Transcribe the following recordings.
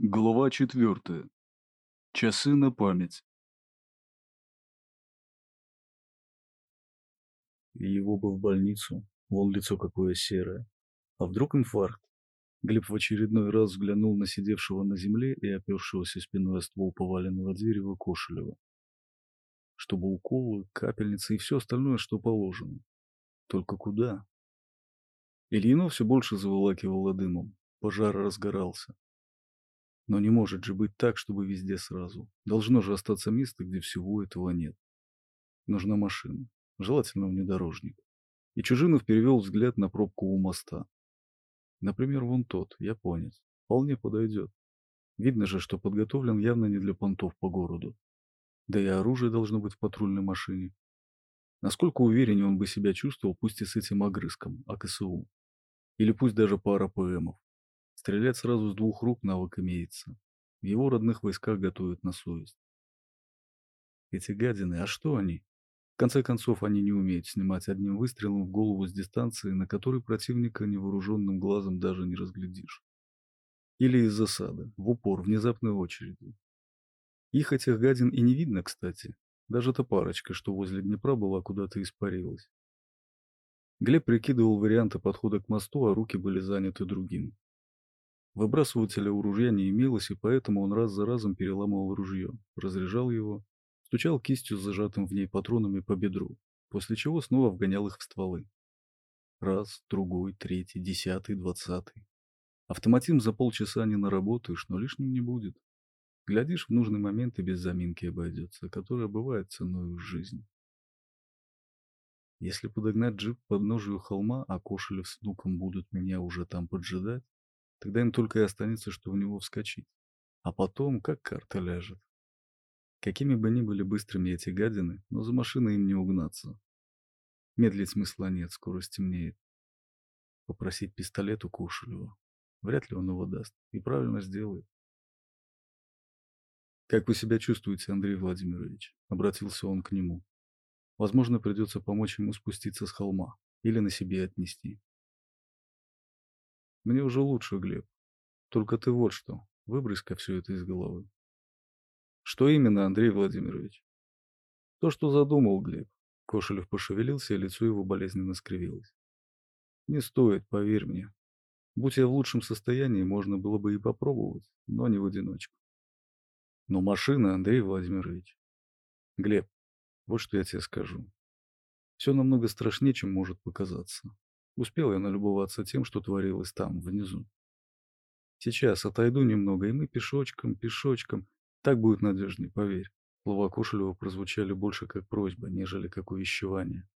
Глава четвертая. Часы на память. Его бы в больницу. Вон лицо какое серое. А вдруг инфаркт? Глеб в очередной раз взглянул на сидевшего на земле и опершегося спиной о ствол поваленного дерева Кошелева. Чтобы уколы, капельницы и все остальное, что положено. Только куда? Ильину все больше заволакивало дымом. Пожар разгорался. Но не может же быть так, чтобы везде сразу. Должно же остаться место, где всего этого нет. Нужна машина, желательно внедорожник. И Чужинов перевел взгляд на пробку у моста. Например, вон тот, японец. Вполне подойдет. Видно же, что подготовлен явно не для понтов по городу. Да и оружие должно быть в патрульной машине. Насколько увереннее он бы себя чувствовал, пусть и с этим огрызком, АКСУ. Или пусть даже пара ПМов. Стрелять сразу с двух рук навык имеется. В его родных войсках готовят на совесть. Эти гадины, а что они? В конце концов, они не умеют снимать одним выстрелом в голову с дистанции, на которой противника невооруженным глазом даже не разглядишь. Или из засады, в упор, внезапной очереди. Их этих гадин и не видно, кстати. Даже та парочка, что возле Днепра была, куда-то испарилась. Глеб прикидывал варианты подхода к мосту, а руки были заняты другим. Выбрасывателя у ружья не имелось, и поэтому он раз за разом переламывал ружье, разряжал его, стучал кистью с зажатым в ней патронами по бедру, после чего снова вгонял их в стволы. Раз, другой, третий, десятый, двадцатый. Автоматизм за полчаса не наработаешь, но лишним не будет. Глядишь, в нужный момент и без заминки обойдется, которая бывает ценой в жизни. Если подогнать джип под ножью холма, а Кошелев с внуком будут меня уже там поджидать, тогда им только и останется, что в него вскочить. А потом, как карта ляжет. Какими бы ни были быстрыми эти гадины, но за машиной им не угнаться. Медлить смысла нет, скоро стемнеет. Попросить пистолет у Кошелева. Вряд ли он его даст. И правильно сделает. «Как вы себя чувствуете, Андрей Владимирович?» Обратился он к нему. Возможно, придется помочь ему спуститься с холма или на себе отнести. Мне уже лучше, Глеб. Только ты вот что, выбрось-ка все это из головы. Что именно, Андрей Владимирович? То, что задумал Глеб. Кошелев пошевелился, и лицо его болезненно скривилось. Не стоит, поверь мне. Будь я в лучшем состоянии, можно было бы и попробовать, но не в одиночку. Но машина, Андрей Владимирович. Глеб, вот что я тебе скажу. Все намного страшнее, чем может показаться. Успел я налюбоваться тем, что творилось там, внизу. Сейчас отойду немного, и мы пешочком, пешочком. Так будет надежнее, поверь. Слова Кошелева прозвучали больше как просьба, нежели как увещевание.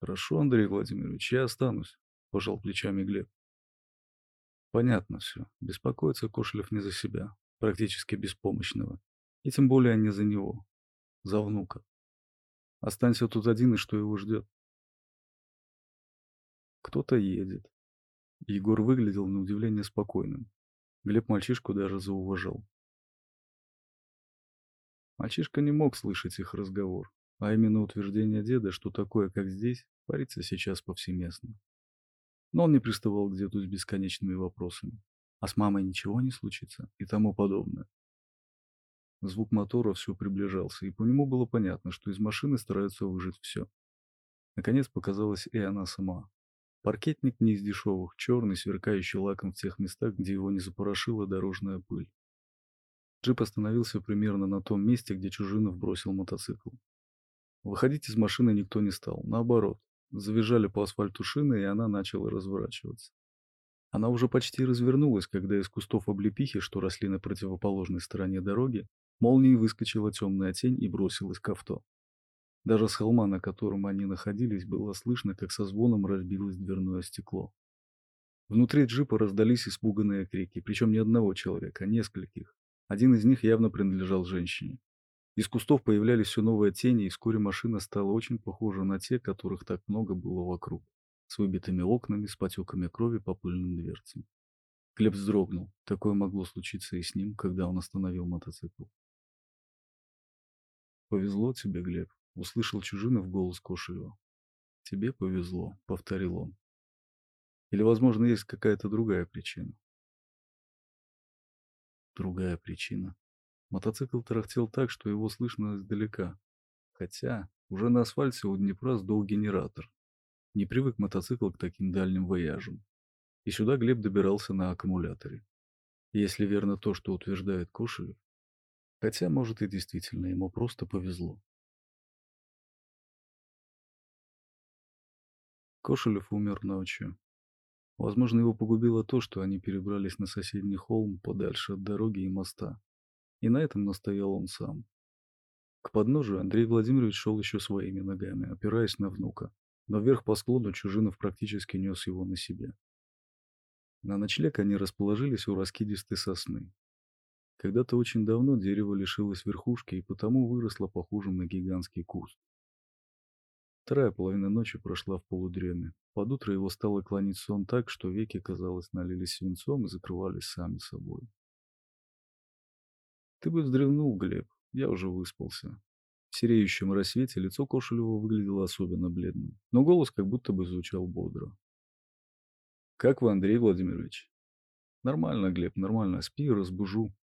«Хорошо, Андрей Владимирович, я останусь», – пожал плечами Глеб. Понятно все. Беспокоится Кошелев не за себя, практически беспомощного. И тем более не за него за внука. Останься тут один, и что его ждет? Кто-то едет. Егор выглядел на удивление спокойным. Глеб мальчишку даже зауважал. Мальчишка не мог слышать их разговор, а именно утверждение деда, что такое, как здесь, парится сейчас повсеместно. Но он не приставал к деду с бесконечными вопросами. А с мамой ничего не случится и тому подобное. Звук мотора все приближался, и по нему было понятно, что из машины стараются выжить все. Наконец показалась и она сама. Паркетник не из дешевых, черный, сверкающий лаком в тех местах, где его не запорошила дорожная пыль. Джип остановился примерно на том месте, где Чужинов бросил мотоцикл. Выходить из машины никто не стал, наоборот. Завизжали по асфальту шины, и она начала разворачиваться. Она уже почти развернулась, когда из кустов облепихи, что росли на противоположной стороне дороги, Молнией выскочила темная тень и бросилась к авто. Даже с холма, на котором они находились, было слышно, как со звоном разбилось дверное стекло. Внутри джипа раздались испуганные крики, причем не одного человека, а нескольких. Один из них явно принадлежал женщине. Из кустов появлялись все новые тени, и вскоре машина стала очень похожа на те, которых так много было вокруг, с выбитыми окнами, с потеками крови по пыльным дверцам. Глеб вздрогнул. Такое могло случиться и с ним, когда он остановил мотоцикл. «Повезло тебе, Глеб», — услышал Чужинов голос Кошелева. «Тебе повезло», — повторил он. «Или, возможно, есть какая-то другая причина». другая причина. Мотоцикл тарахтел так, что его слышно издалека. Хотя уже на асфальте у Днепра сдул генератор. Не привык мотоцикл к таким дальним вояжам. И сюда Глеб добирался на аккумуляторе. Если верно то, что утверждает Кошелев. Хотя, может, и действительно ему просто повезло. Кошелев умер ночью. Возможно, его погубило то, что они перебрались на соседний холм подальше от дороги и моста. И на этом настоял он сам. К подножию Андрей Владимирович шел еще своими ногами, опираясь на внука. Но вверх по склону Чужинов практически нес его на себе. На ночлег они расположились у раскидистой сосны. Когда-то очень давно дерево лишилось верхушки и потому выросло похожим на гигантский куст. Вторая половина ночи прошла в полудреме. Под утро его стало клонить сон так, что веки, казалось, налились свинцом и закрывались сами собой. Ты бы вздремнул, Глеб, я уже выспался. В сереющем рассвете лицо Кошелева выглядело особенно бледным, но голос как будто бы звучал бодро. «Как вы, Андрей Владимирович?» «Нормально, Глеб, нормально. Спи, разбужу».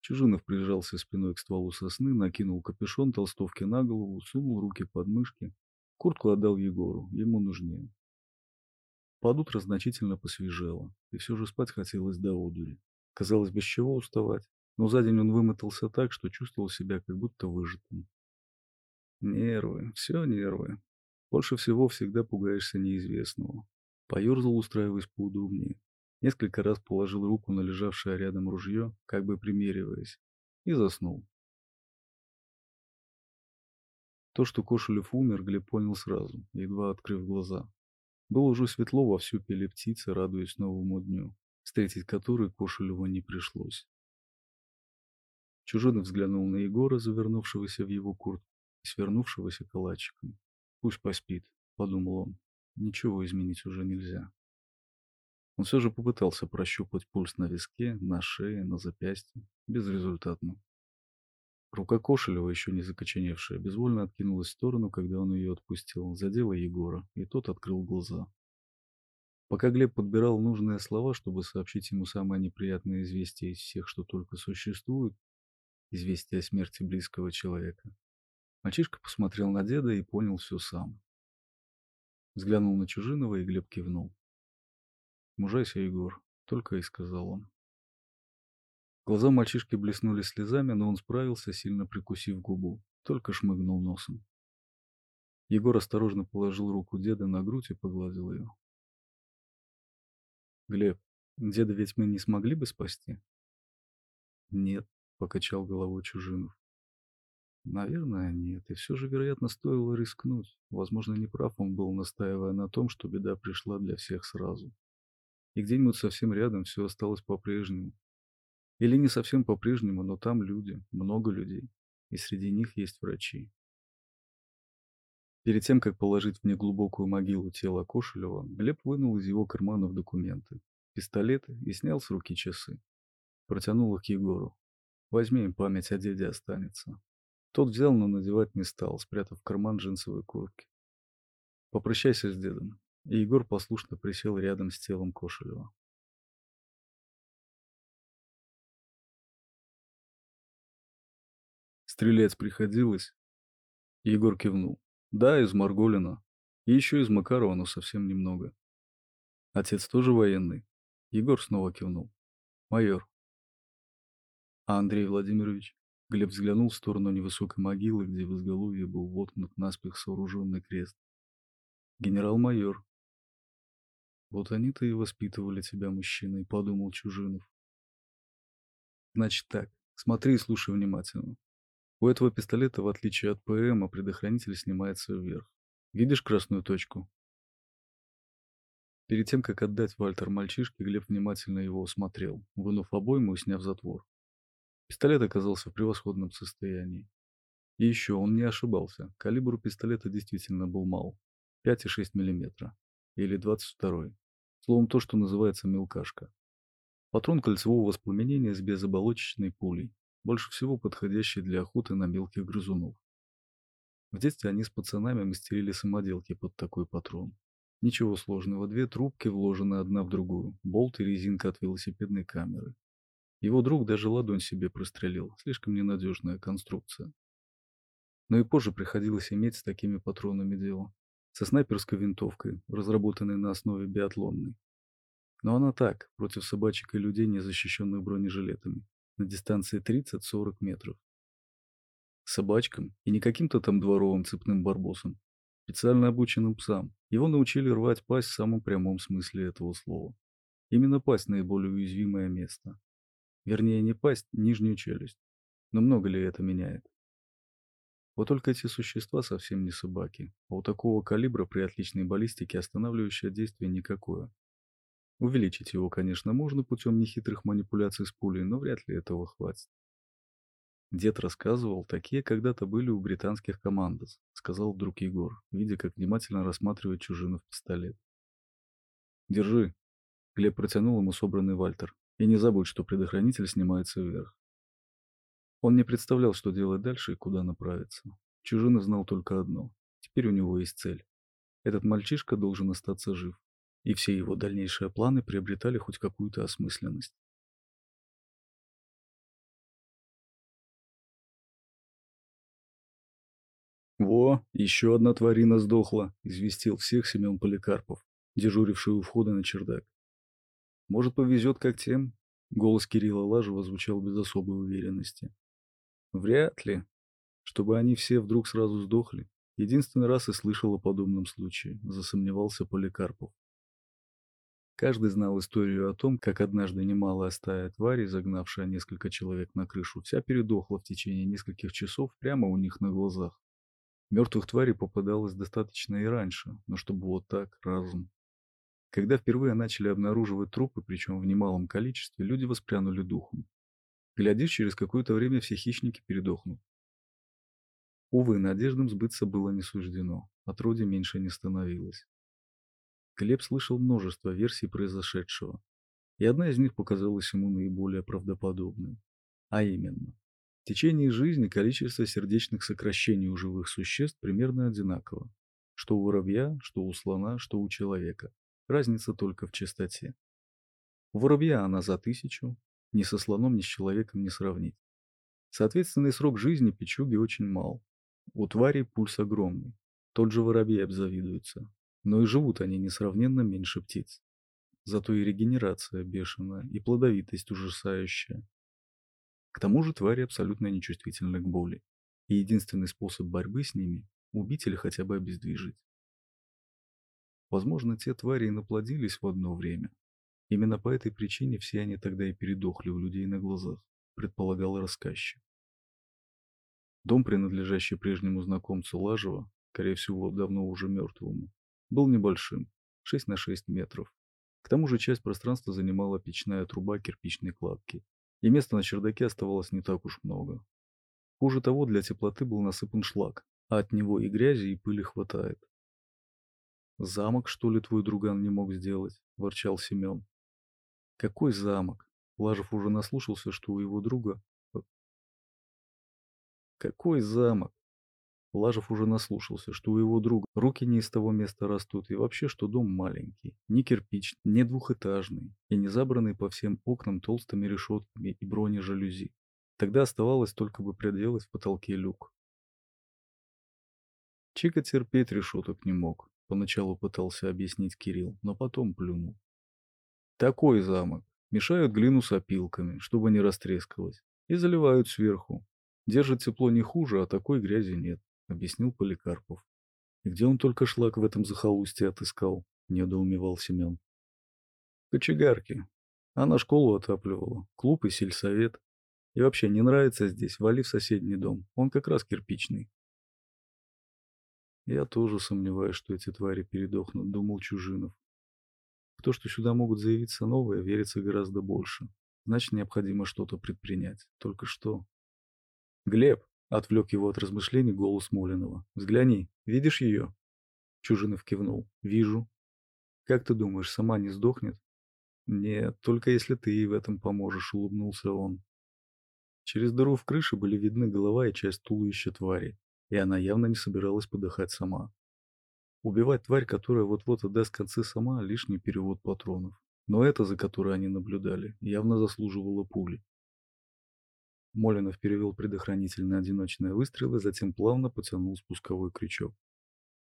Чужинов прижался спиной к стволу сосны, накинул капюшон толстовки на голову, сунул руки под мышки. Куртку отдал Егору, ему нужнее. Под утро значительно посвежело, и все же спать хотелось до одури. Казалось бы, с чего уставать, но за день он вымотался так, что чувствовал себя как будто выжатым. Нервы, все нервы. Больше всего всегда пугаешься неизвестного. Поерзал, устраиваясь поудобнее. Несколько раз положил руку на лежавшее рядом ружье, как бы примериваясь, и заснул. То, что Кошелев умер, Глеб понял сразу, едва открыв глаза. Было уже светло, вовсю пели птицы, радуясь новому дню, встретить который Кошелеву не пришлось. Чужинов взглянул на Егора, завернувшегося в его куртку и свернувшегося калачиком. «Пусть поспит», — подумал он. «Ничего изменить уже нельзя». Он все же попытался прощупать пульс на виске, на шее, на запястье. Безрезультатно. Рука Кошелева, еще не закоченевшая, безвольно откинулась в сторону, когда он ее отпустил, задела Егора, и тот открыл глаза. Пока Глеб подбирал нужные слова, чтобы сообщить ему самое неприятное известие из всех, что только существует, известие о смерти близкого человека. Мальчишка посмотрел на деда и понял все сам. Взглянул на Чужинова, и Глеб кивнул. «Мужайся, Егор», — только и сказал он. Глаза мальчишки блеснули слезами, но он справился, сильно прикусив губу, только шмыгнул носом. Егор осторожно положил руку деда на грудь и погладил ее. «Глеб, деда ведь мы не смогли бы спасти?» «Нет», покачал головой Чужинов. Наверное, нет, и все же, вероятно, стоило рискнуть. Возможно, неправ он был, настаивая на том, что беда пришла для всех сразу. И где-нибудь совсем рядом все осталось по-прежнему. Или не совсем по-прежнему, но там люди, много людей, и среди них есть врачи. Перед тем, как положить в неглубокую могилу тело Кошелева, Глеб вынул из его карманов документы, пистолеты и снял с руки часы. Протянул их Егору. Возьми, память о деде останется. Тот взял, но надевать не стал, спрятав в карман джинсовой куртки. Попрощайся с дедом. И Егор послушно присел рядом с телом Кошелева. Стрелять приходилось? Егор кивнул. Да, из Марголина. И еще из Макарова, но совсем немного. Отец тоже военный? Егор снова кивнул. Майор. А Андрей Владимирович? Глеб взглянул в сторону невысокой могилы, где в изголовье был воткнут наспех сооруженный крест. Генерал-майор. Вот они-то и воспитывали тебя мужчиной, подумал Чужинов. Значит так, смотри и слушай внимательно. У этого пистолета, в отличие от ПМ, предохранитель снимается вверх. Видишь красную точку? Перед тем, как отдать Вальтер мальчишке, Глеб внимательно его осмотрел, вынув обойму и сняв затвор. Пистолет оказался в превосходном состоянии. И еще он не ошибался. Калибр у пистолета действительно был мал. 5,6 мм. Или 22 -й. Словом, то, что называется мелкашка. Патрон кольцевого воспламенения с безоболочечной пулей. Больше всего подходящий для охоты на мелких грызунов. В детстве они с пацанами мастерили самоделки под такой патрон. Ничего сложного, две трубки вложены одна в другую, болт и резинка от велосипедной камеры. Его друг даже ладонь себе прострелил, слишком ненадежная конструкция. Но и позже приходилось иметь с такими патронами дело. Со снайперской винтовкой, разработанной на основе биатлонной. Но она так, против собачек и людей, не защищенных бронежилетами, на дистанции 30-40 метров. Собачкам и не каким-то там дворовым цепным барбосом, специально обученным псам. Его научили рвать пасть в самом прямом смысле этого слова. Именно пасть наиболее уязвимое место. Вернее, не пасть, нижнюю челюсть. Но много ли это меняет? Вот только эти существа совсем не собаки, а у такого калибра при отличной баллистике останавливающее действие никакое. Увеличить его, конечно, можно путем нехитрых манипуляций с пулей, но вряд ли этого хватит. Дед рассказывал, такие когда-то были у британских командос, сказал вдруг Егор, видя, как внимательно рассматривает чужинов пистолет. Держи. Глеб протянул ему собранный Вальтер. И не забудь, что предохранитель снимается вверх. Он не представлял, что делать дальше и куда направиться. Чужина знал только одно. Теперь у него есть цель. Этот мальчишка должен остаться жив. И все его дальнейшие планы приобретали хоть какую-то осмысленность. «Во, еще одна тварина сдохла», — известил всех Семен Поликарпов, дежуривший у входа на чердак. «Может, повезет как тем?» — голос Кирилла Лажева звучал без особой уверенности. Вряд ли. Чтобы они все вдруг сразу сдохли. Единственный раз и слышал о подобном случае, засомневался Поликарпов. Каждый знал историю о том, как однажды немалая стая тварей, загнавшая несколько человек на крышу, вся передохла в течение нескольких часов прямо у них на глазах. Мертвых тварей попадалось достаточно и раньше, но чтобы вот так, разум. Когда впервые начали обнаруживать трупы, причем в немалом количестве, люди воспрянули духом. Глядишь, через какое-то время все хищники передохнут. Увы, надеждам сбыться было не суждено, отродье меньше не становилось. Глеб слышал множество версий произошедшего, и одна из них показалась ему наиболее правдоподобной. А именно, в течение жизни количество сердечных сокращений у живых существ примерно одинаково. Что у воробья, что у слона, что у человека. Разница только в частоте. У воробья она за тысячу, ни со слоном, ни с человеком не сравнить. Соответственный срок жизни печуги очень мал. У тварей пульс огромный. Тот же воробей обзавидуется. Но и живут они несравненно меньше птиц. Зато и регенерация бешеная, и плодовитость ужасающая. К тому же твари абсолютно нечувствительны к боли. И единственный способ борьбы с ними – убить или хотя бы обездвижить. Возможно, те твари и наплодились в одно время, Именно по этой причине все они тогда и передохли у людей на глазах, предполагал рассказчик. Дом, принадлежащий прежнему знакомцу Лажева, скорее всего, давно уже мертвому, был небольшим, 6 на 6 метров. К тому же часть пространства занимала печная труба кирпичной кладки, и места на чердаке оставалось не так уж много. Хуже того, для теплоты был насыпан шлак, а от него и грязи, и пыли хватает. «Замок, что ли, твой друган не мог сделать?» – ворчал Семен. Какой замок? Лажев уже наслушался, что у его друга... Э, какой замок? Лажев уже наслушался, что у его друга руки не из того места растут, и вообще, что дом маленький, не кирпич, не двухэтажный, и не забранный по всем окнам толстыми решетками и бронежалюзи. Тогда оставалось только бы проделать в потолке люк. Чика терпеть решеток не мог, поначалу пытался объяснить Кирилл, но потом плюнул. Такой замок. Мешают глину с опилками, чтобы не растрескалась, и заливают сверху. Держит тепло не хуже, а такой грязи нет, объяснил Поликарпов. И где он только шлак в этом захолустье отыскал, недоумевал Семен. Кочегарки. Она школу отапливала, клуб и сельсовет. И вообще не нравится здесь, вали в соседний дом. Он как раз кирпичный. Я тоже сомневаюсь, что эти твари передохнут, думал Чужинов. В то, что сюда могут заявиться новые, верится гораздо больше. Значит, необходимо что-то предпринять. Только что... Глеб, отвлек его от размышлений голос Молинова. Взгляни, видишь ее? Чужинов кивнул. Вижу. Как ты думаешь, сама не сдохнет? Нет, только если ты ей в этом поможешь, улыбнулся он. Через дыру в крыше были видны голова и часть туловища твари, и она явно не собиралась подыхать сама. Убивать тварь, которая вот-вот отдаст концы сама, лишний перевод патронов. Но это, за которой они наблюдали, явно заслуживало пули. Молинов перевел предохранитель на одиночные выстрелы, затем плавно потянул спусковой крючок.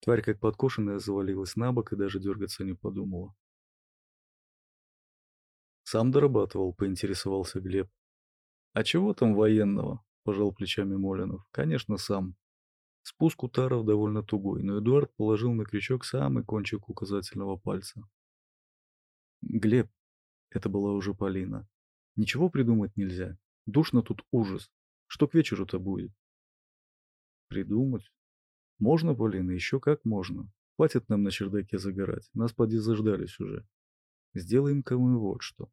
Тварь, как подкошенная, завалилась на бок и даже дергаться не подумала. Сам дорабатывал, поинтересовался Глеб. А чего там военного? Пожал плечами Молинов. Конечно, сам. Спуск у таров довольно тугой, но Эдуард положил на крючок самый кончик указательного пальца. Глеб, это была уже Полина. Ничего придумать нельзя. Душно тут ужас. Что к вечеру-то будет? Придумать? Можно, Полина, еще как можно. Хватит нам на чердаке загорать. Нас поди заждались уже. Сделаем-ка мы вот что.